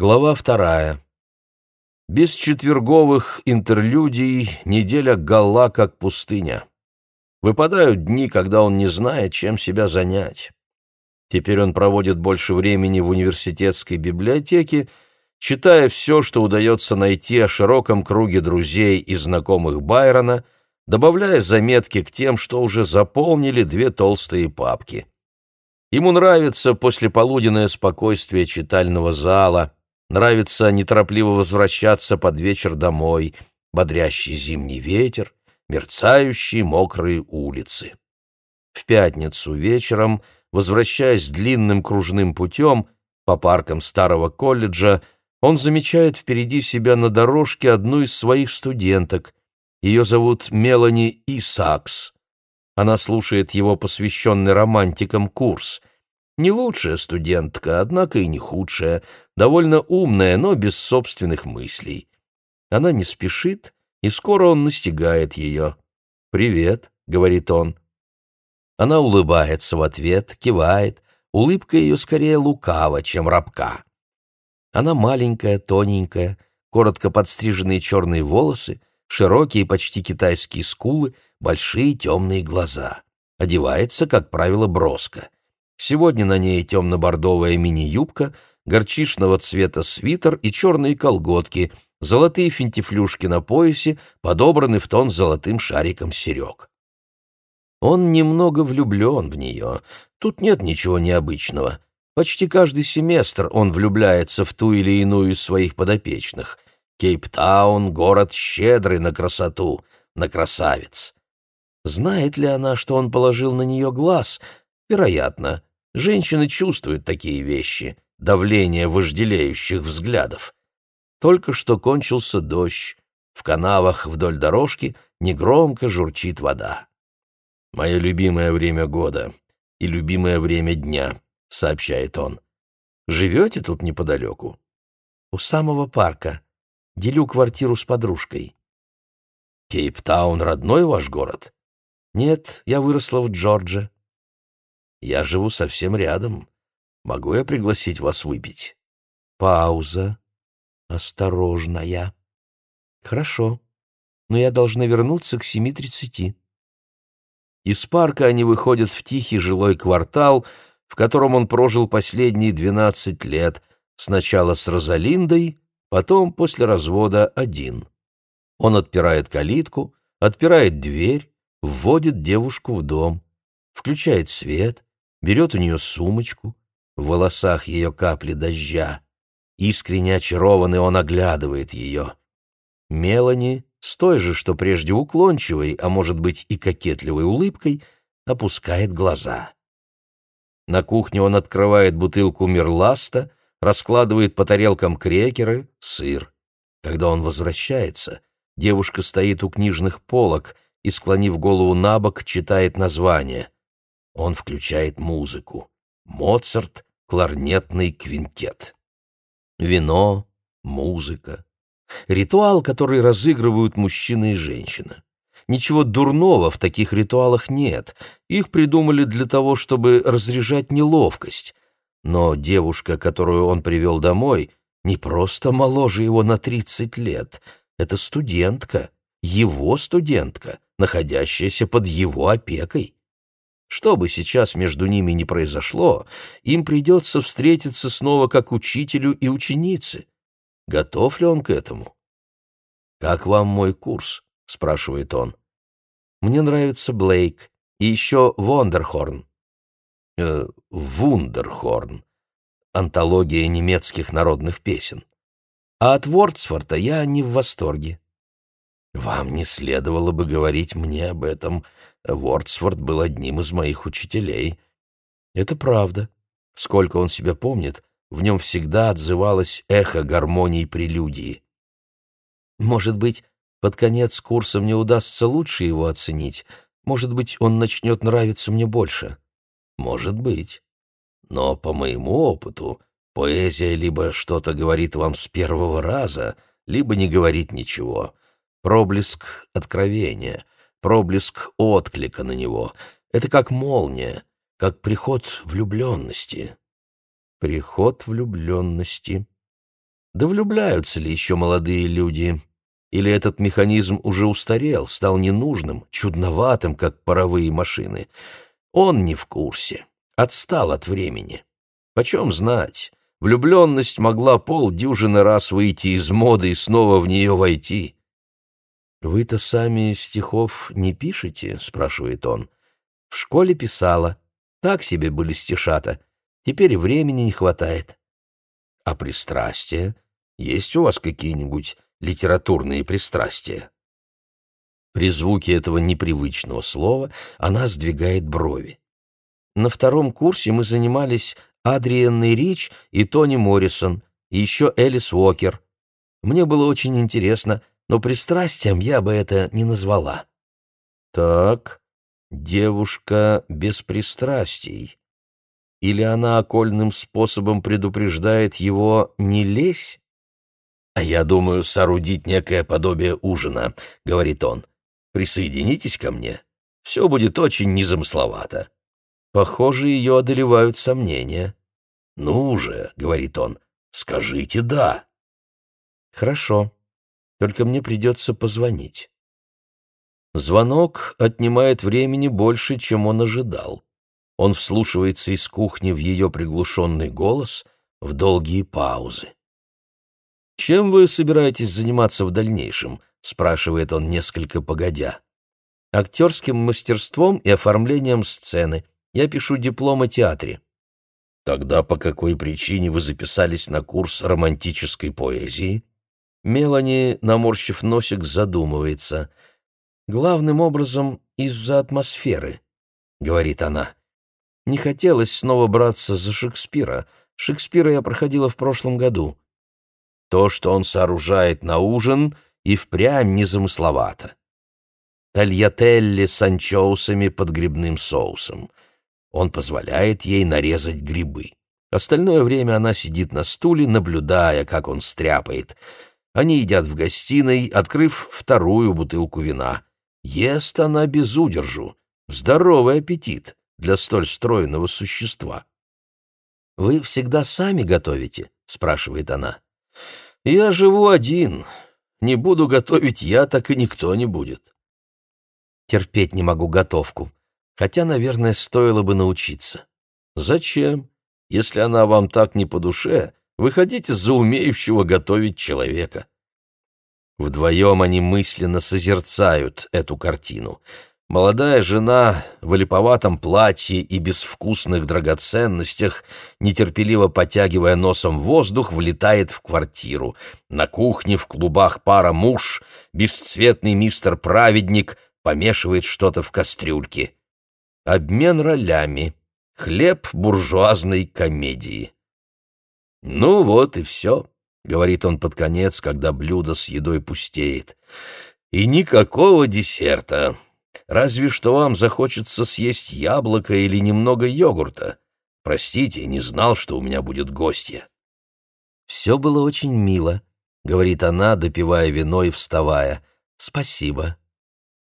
Глава вторая. Без четверговых интерлюдий неделя гала как пустыня. Выпадают дни, когда он не знает, чем себя занять. Теперь он проводит больше времени в университетской библиотеке, читая все, что удается найти о широком круге друзей и знакомых Байрона, добавляя заметки к тем, что уже заполнили две толстые папки. Ему нравится послеполуденное спокойствие читального зала — Нравится неторопливо возвращаться под вечер домой, бодрящий зимний ветер, мерцающие мокрые улицы. В пятницу вечером, возвращаясь длинным кружным путем по паркам старого колледжа, он замечает впереди себя на дорожке одну из своих студенток. Ее зовут Мелани Исакс. Она слушает его посвященный романтикам курс. Не лучшая студентка, однако и не худшая, довольно умная, но без собственных мыслей. Она не спешит, и скоро он настигает ее. «Привет», — говорит он. Она улыбается в ответ, кивает, улыбка ее скорее лукава, чем рабка. Она маленькая, тоненькая, коротко подстриженные черные волосы, широкие, почти китайские скулы, большие темные глаза. Одевается, как правило, броско. Сегодня на ней темно-бордовая мини-юбка, горчичного цвета свитер и черные колготки, золотые финтифлюшки на поясе, подобраны в тон золотым шариком серег. Он немного влюблен в нее. Тут нет ничего необычного. Почти каждый семестр он влюбляется в ту или иную из своих подопечных. Кейптаун — город щедрый на красоту, на красавец. Знает ли она, что он положил на нее глаз? Вероятно. Женщины чувствуют такие вещи, давление вожделеющих взглядов. Только что кончился дождь. В канавах вдоль дорожки негромко журчит вода. «Мое любимое время года и любимое время дня», — сообщает он. «Живете тут неподалеку?» «У самого парка. Делю квартиру с подружкой». «Кейптаун — родной ваш город?» «Нет, я выросла в Джорджи». Я живу совсем рядом. Могу я пригласить вас выпить?» Пауза. Осторожная. «Хорошо, но я должна вернуться к семи тридцати». Из парка они выходят в тихий жилой квартал, в котором он прожил последние двенадцать лет, сначала с Розалиндой, потом после развода один. Он отпирает калитку, отпирает дверь, вводит девушку в дом, включает свет, берет у нее сумочку, в волосах ее капли дождя. Искренне очарованный он оглядывает ее. Мелани, с той же, что прежде уклончивой, а может быть и кокетливой улыбкой, опускает глаза. На кухне он открывает бутылку мерласта, раскладывает по тарелкам крекеры, сыр. Когда он возвращается, девушка стоит у книжных полок и, склонив голову на бок, читает название — он включает музыку. Моцарт, кларнетный квинтет. Вино, музыка. Ритуал, который разыгрывают мужчина и женщина. Ничего дурного в таких ритуалах нет. Их придумали для того, чтобы разряжать неловкость. Но девушка, которую он привел домой, не просто моложе его на 30 лет. Это студентка, его студентка, находящаяся под его опекой. Что бы сейчас между ними ни произошло, им придется встретиться снова как учителю и ученице. Готов ли он к этому? «Как вам мой курс?» — спрашивает он. «Мне нравится Блейк и еще Вондерхорн». Э, «Вундерхорн» — антология немецких народных песен. А от Вордсворта я не в восторге. «Вам не следовало бы говорить мне об этом. Вордсворт был одним из моих учителей». «Это правда. Сколько он себя помнит, в нем всегда отзывалось эхо гармонии прелюдии. Может быть, под конец курса мне удастся лучше его оценить. Может быть, он начнет нравиться мне больше. Может быть. Но по моему опыту, поэзия либо что-то говорит вам с первого раза, либо не говорит ничего проблеск откровения, проблеск отклика на него. Это как молния, как приход влюбленности. Приход влюбленности. Да влюбляются ли еще молодые люди? Или этот механизм уже устарел, стал ненужным, чудноватым, как паровые машины? Он не в курсе, отстал от времени. Почем знать? Влюбленность могла полдюжины раз выйти из моды и снова в нее войти. «Вы-то сами стихов не пишете?» — спрашивает он. «В школе писала. Так себе были стишата. Теперь времени не хватает». «А пристрастия? Есть у вас какие-нибудь литературные пристрастия?» При звуке этого непривычного слова она сдвигает брови. На втором курсе мы занимались Адриенной Рич и Тони Моррисон, и еще Элис Уокер. Мне было очень интересно, но пристрастием я бы это не назвала. Так, девушка без пристрастий. Или она окольным способом предупреждает его «не лезь»? «А я думаю соорудить некое подобие ужина», — говорит он. «Присоединитесь ко мне. Все будет очень незамысловато». Похоже, ее одолевают сомнения. «Ну же», — говорит он, — «скажите «да». «Хорошо, только мне придется позвонить». Звонок отнимает времени больше, чем он ожидал. Он вслушивается из кухни в ее приглушенный голос, в долгие паузы. «Чем вы собираетесь заниматься в дальнейшем?» — спрашивает он несколько погодя. «Актерским мастерством и оформлением сцены. Я пишу диплом о театре». Тогда по какой причине вы записались на курс романтической поэзии? Мелани, наморщив носик, задумывается. Главным образом из-за атмосферы, говорит она. Не хотелось снова браться за Шекспира. Шекспира я проходила в прошлом году. То, что он сооружает на ужин, и впрямь незамысловато. Тольятелли с анчоусами под грибным соусом — он позволяет ей нарезать грибы. Остальное время она сидит на стуле, наблюдая, как он стряпает. Они едят в гостиной, открыв вторую бутылку вина. Ест она без удержу. Здоровый аппетит для столь стройного существа. «Вы всегда сами готовите?» — спрашивает она. «Я живу один. Не буду готовить я, так и никто не будет». Терпеть не могу готовку хотя, наверное, стоило бы научиться. Зачем? Если она вам так не по душе, выходите за умеющего готовить человека. Вдвоем они мысленно созерцают эту картину. Молодая жена в липоватом платье и безвкусных драгоценностях, нетерпеливо потягивая носом воздух, влетает в квартиру. На кухне в клубах пара муж, бесцветный мистер-праведник, помешивает что-то в кастрюльке. Обмен ролями. Хлеб буржуазной комедии. «Ну вот и все», — говорит он под конец, когда блюдо с едой пустеет. «И никакого десерта. Разве что вам захочется съесть яблоко или немного йогурта. Простите, не знал, что у меня будет гостья». «Все было очень мило», — говорит она, допивая вино и вставая. «Спасибо».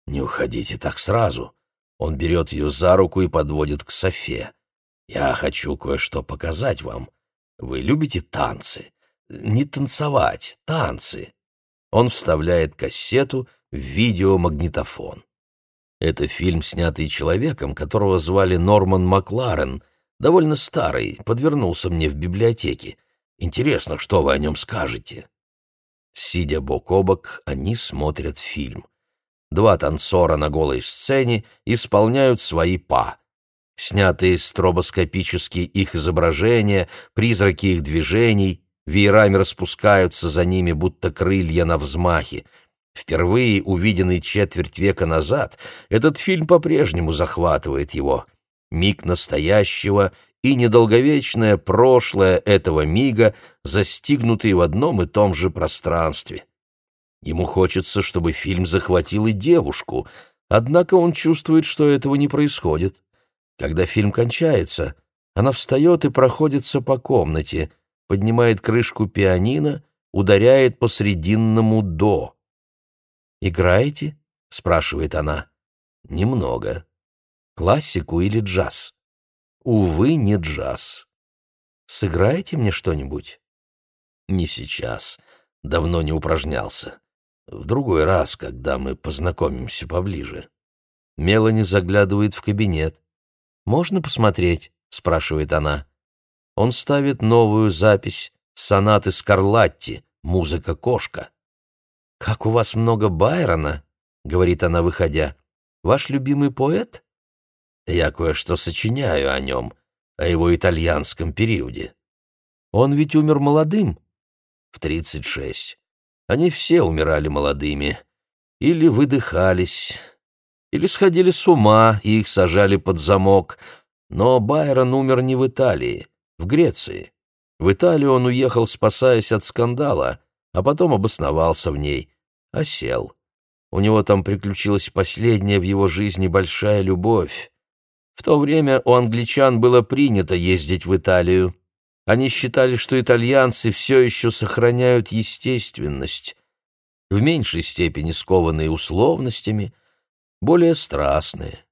«Не уходите так сразу. Он берет ее за руку и подводит к Софе. «Я хочу кое-что показать вам. Вы любите танцы? Не танцевать, танцы». Он вставляет кассету в видеомагнитофон. Это фильм, снятый человеком, которого звали Норман Макларен, довольно старый, подвернулся мне в библиотеке. Интересно, что вы о нем скажете?» Сидя бок о бок, они смотрят фильм. Два танцора на голой сцене исполняют свои па. Снятые стробоскопически их изображения, призраки их движений, веерами распускаются за ними, будто крылья на взмахе. Впервые увиденный четверть века назад, этот фильм по-прежнему захватывает его. Миг настоящего и недолговечное прошлое этого мига, застигнутые в одном и том же пространстве. Ему хочется, чтобы фильм захватил и девушку, однако он чувствует, что этого не происходит. Когда фильм кончается, она встает и проходится по комнате, поднимает крышку пианино, ударяет по срединному «до». «Играете?» — спрашивает она. «Немного. Классику или джаз?» «Увы, не джаз. Сыграете мне что-нибудь?» Не сейчас. Давно не упражнялся. В другой раз, когда мы познакомимся поближе. Мелани заглядывает в кабинет. «Можно посмотреть?» — спрашивает она. Он ставит новую запись сонаты Скарлатти «Музыка кошка». «Как у вас много Байрона?» — говорит она, выходя. «Ваш любимый поэт?» «Я кое-что сочиняю о нем, о его итальянском периоде». «Он ведь умер молодым?» «В тридцать шесть. Они все умирали молодыми. Или выдыхались, или сходили с ума, и их сажали под замок. Но Байрон умер не в Италии, в Греции. В Италию он уехал, спасаясь от скандала, а потом обосновался в ней, осел. У него там приключилась последняя в его жизни большая любовь. В то время у англичан было принято ездить в Италию. Они считали, что итальянцы все еще сохраняют естественность, в меньшей степени скованные условностями, более страстные.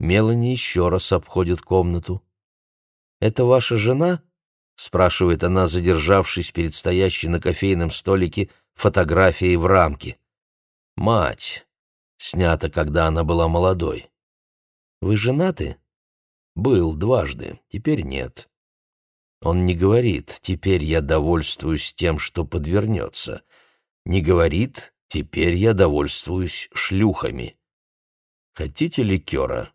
Мелани еще раз обходит комнату. «Это ваша жена?» — спрашивает она, задержавшись перед стоящей на кофейном столике фотографией в рамке. «Мать. Снята, когда она была молодой». «Вы женаты?» «Был дважды, теперь нет». Он не говорит «теперь я довольствуюсь тем, что подвернется». Не говорит «теперь я довольствуюсь шлюхами». «Хотите ликера?»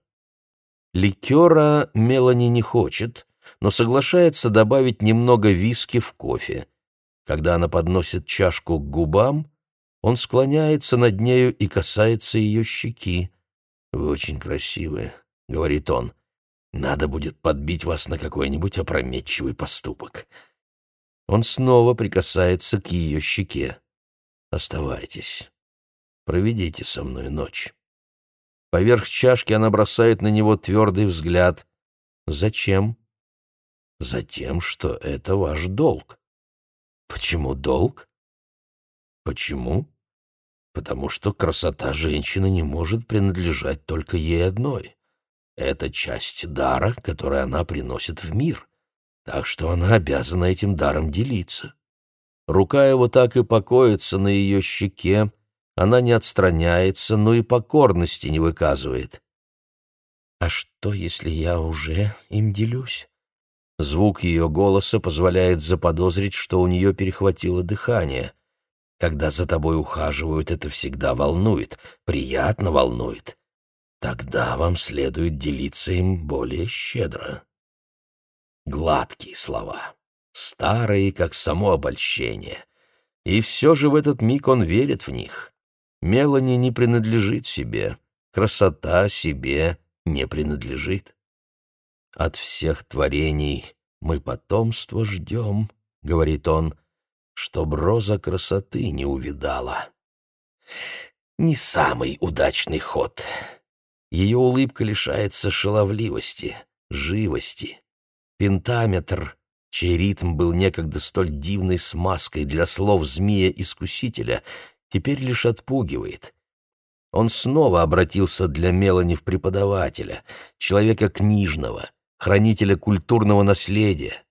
Ликера Мелани не хочет, но соглашается добавить немного виски в кофе. Когда она подносит чашку к губам, он склоняется над нею и касается ее щеки. «Вы очень красивы», — говорит он. Надо будет подбить вас на какой-нибудь опрометчивый поступок. Он снова прикасается к ее щеке. Оставайтесь. Проведите со мной ночь. Поверх чашки она бросает на него твердый взгляд. Зачем? Затем, что это ваш долг. Почему долг? Почему? Потому что красота женщины не может принадлежать только ей одной. Это часть дара, который она приносит в мир, так что она обязана этим даром делиться. Рука его так и покоится на ее щеке, она не отстраняется, но и покорности не выказывает. «А что, если я уже им делюсь?» Звук ее голоса позволяет заподозрить, что у нее перехватило дыхание. Когда за тобой ухаживают, это всегда волнует, приятно волнует. Тогда вам следует делиться им более щедро. Гладкие слова, старые, как само обольщение. И все же в этот миг он верит в них. Мелани не принадлежит себе, красота себе не принадлежит. От всех творений мы потомство ждем, — говорит он, — чтоб роза красоты не увидала. Не самый удачный ход. Ее улыбка лишается шаловливости, живости. Пентаметр, чей ритм был некогда столь дивной смазкой для слов змея-искусителя, теперь лишь отпугивает. Он снова обратился для Мелани в преподавателя, человека книжного, хранителя культурного наследия.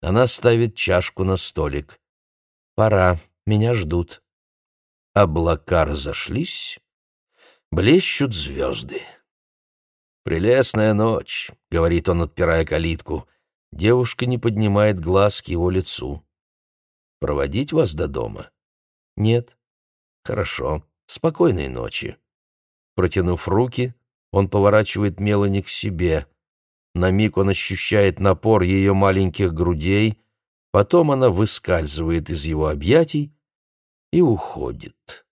Она ставит чашку на столик. «Пора, меня ждут». Облака разошлись, блещут звезды. «Прелестная ночь», — говорит он, отпирая калитку. Девушка не поднимает глаз к его лицу. «Проводить вас до дома?» «Нет». «Хорошо. Спокойной ночи». Протянув руки, он поворачивает Мелани к себе. На миг он ощущает напор ее маленьких грудей, потом она выскальзывает из его объятий и уходит.